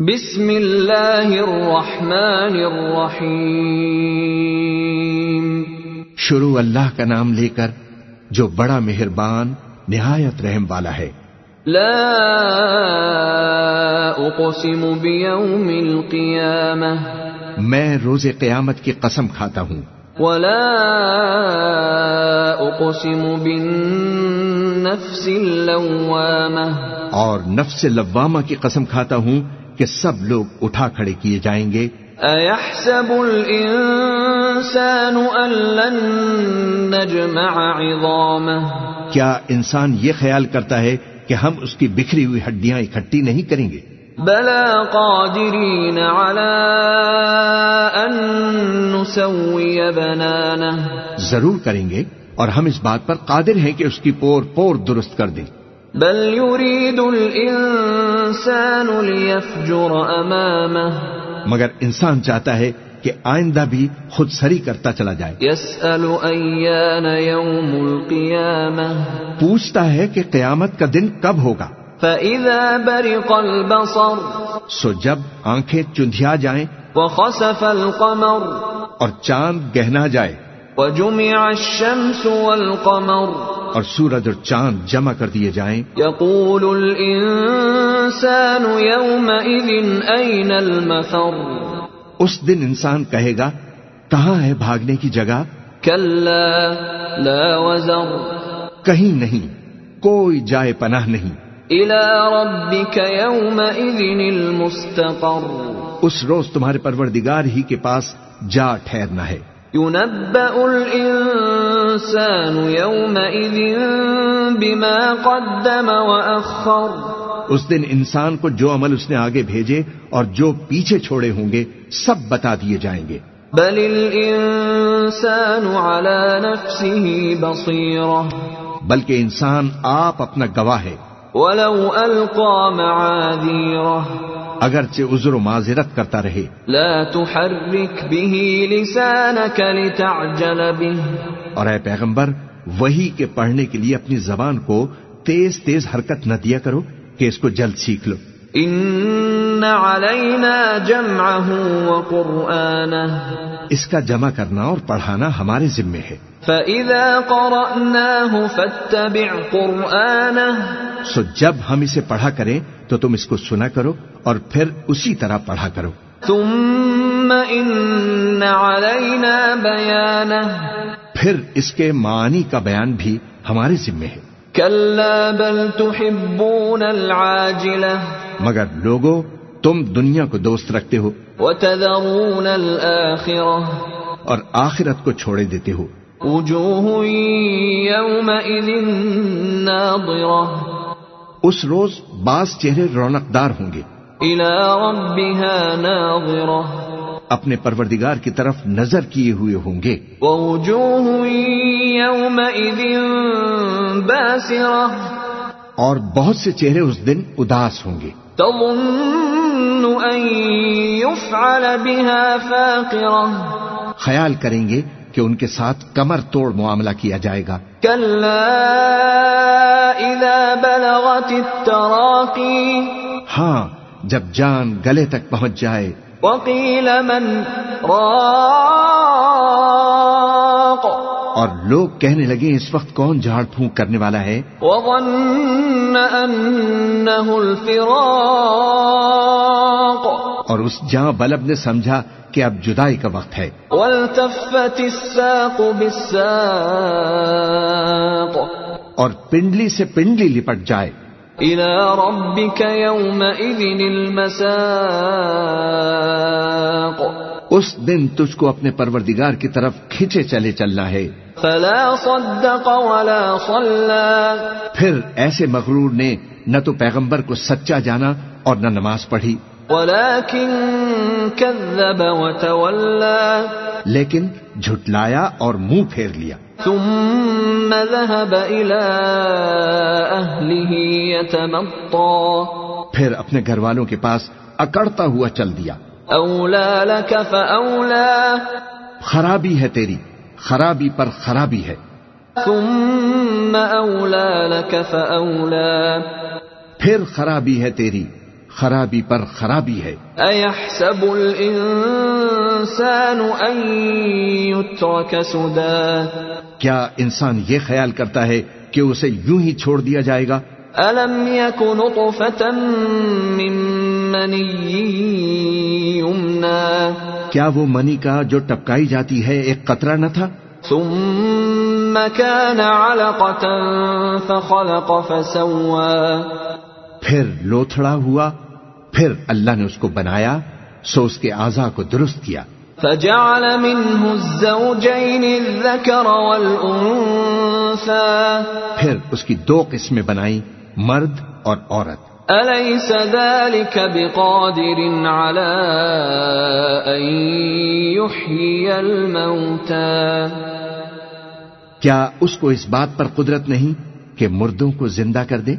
بسم اللہ الرحمن الرحیم۔ شروع اللہ کا نام لے کر جو بڑا مہربان نہایت رحم والا ہے۔ لا اقسم بیوم القیامہ۔ میں روز قیامت کی قسم کھاتا ہوں۔ ولا اقسم بالنفس اللوامہ۔ اور نفس لوامہ کی قسم کھاتا ہوں کہ سب لوگ اٹھا کھڑے کیے جائیں گے۔ ایحسب الانسان ان لن نجمع عظامہ کیا انسان یہ خیال کرتا ہے کہ ہم اس کی بکھری ہوئی ہڈیاں اکٹھی نہیں کریں گے؟ بلا قادرین علی ان نسوی بنانہ ضرور کریں گے اور ہم اس بات پر قادر ہیں کہ اس کی پور پور درست کر دیں۔ بل يريد الانسان ليفجر امامه مگر انسان چاہتا ہے کہ آئندہ بھی خود سری کرتا چلا جائے۔ يسأل ايان يوم القيامه پوچھتا ہے کہ قیامت کا دن کب ہوگا۔ فاذا برق البصر. سو جب آنکھیں چندھیا جائیں وخسف القمر. اور چاند گہنا جائے۔ وجمع الشمس والقمر. اور سورج اور چاند جمع کر دیے جائیں۔ يقول الانسان يومئذ اين المفر؟ اس دن انسان کہے گا کہاں ہے بھاگنے کی جگہ؟ كلا لا وزر۔ کہیں نہیں کوئی جائے پناہ نہیں۔ الى ربك يومئذ المستقر۔ اس روز تمہارے پروردگار ہی کے پاس جا ٹھہرنا ہے۔ ينبأ الإنسان يومئذ بما قدم وأخر. اس دن انسان کو جو عمل اس نے آگے بھیجے اور جو پیچھے چھوڑے ہوں گے سب بتا دیے جائیں گے۔ بل الإنسان على نفسه بصيرة. بلکہ انسان آپ اپنا گواہ ہے۔ ولو ألقى معاذيره. اگرچہ عذر و معذرت کرتا رہے۔ لا تحرك به لسانك لتعجل به اور اے پیغمبر وہی کے پڑھنے کے لیے اپنی زبان کو تیز تیز حرکت نہ دیا کرو کہ اس کو جلد سیکھ لو۔ إن علينا جمعه وقرآنه اس کا جمع کرنا اور پڑھانا ہمارے ذمے ہے۔ فإذا قرأناه فاتبع قرآنه۔ سو جب ہم اسے پڑھا کریں تو تم اس کو سنا کرو اور پھر اسی طرح پڑھا کرو۔ ثم علينا بيانه۔ پھر اس کے معانی کا بیان بھی ہمارے ذمے ہے۔ بل تحبون مگر لوگوں تم دنیا کو دوست رکھتے ہو۔ وتذرون اور آخرت کو چھوڑے دیتے ہو۔ وجوه يومئذ ناظرة اس روز بعض چہرے رونقدار ہوں گے۔ ربها ناظرة۔ اپنے پروردگار کی طرف نظر کیے ہوئے ہوں گے۔ باسرة۔ اور بہت سے چہرے اس دن اداس ہوں گے۔ تظن أن يفعل بها فاقرة۔ خیال کریں گے کہ ان کے ساتھ کمر توڑ معاملہ کیا جائے گا۔ كلا إذا بلغت التراقي۔ ہاں جب جان گلے تک پہنچ جائے۔ وقيل من اور لوگ کہنے لگے اس وقت کون جھاڑ پھونک کرنے والا ہے؟ وظن أنه الفراق اور اس جاں بلب نے سمجھا کہ اب جدائی کا وقت ہے۔ والتفت الساق بالساق اور پنڈلی سے پنڈلی لپٹ جائے۔ إلى ربك يومئذ المساق اس دن تجھ کو اپنے پروردگار کی طرف کھینچے چلے چلنا ہے۔ فلا صدق ولا صلى پھر ایسے مغرور نے نہ تو پیغمبر کو سچا جانا اور نہ نماز پڑھی۔ ولكن كذب وتولى لیکن جھٹلایا اور منہ پھیر لیا۔ ثم ذهب إلى أهله يتمطى۔ پھر اپنے گھر والوں کے پاس اکڑتا ہوا چل دیا۔ أولى لك فأولى خرابی ہے تیری۔ خرابی پر خرابی ہے۔ ثم أولى لك فأولى۔ پھر خرابی ہے تیری خرابی پر خرابی ہے۔ أيحسب الإنسان أن يترك سدى؟ کیا انسان یہ خیال کرتا ہے کہ اسے یوں ہی چھوڑ دیا جائے گا؟ ألم يك نطفة من مني يمنى؟ کیا وہ منی کا جو ٹپکائی جاتی ہے ایک قطرہ نہ تھا؟ ثم كان علقة فخلق فسوى. پھر لوتھڑا ہوا پھر اللہ نے اس کو بنایا سو اس کے اعضا کو درست کیا۔ فجعل منه الزوجين الذكر والأنثى. پھر اس کی دو قسمیں بنائی مرد اور عورت۔ أليس ذلك بقادر على أن يحيي الموتى؟ کیا اس کو اس بات پر قدرت نہیں کہ مردوں کو زندہ کر دے؟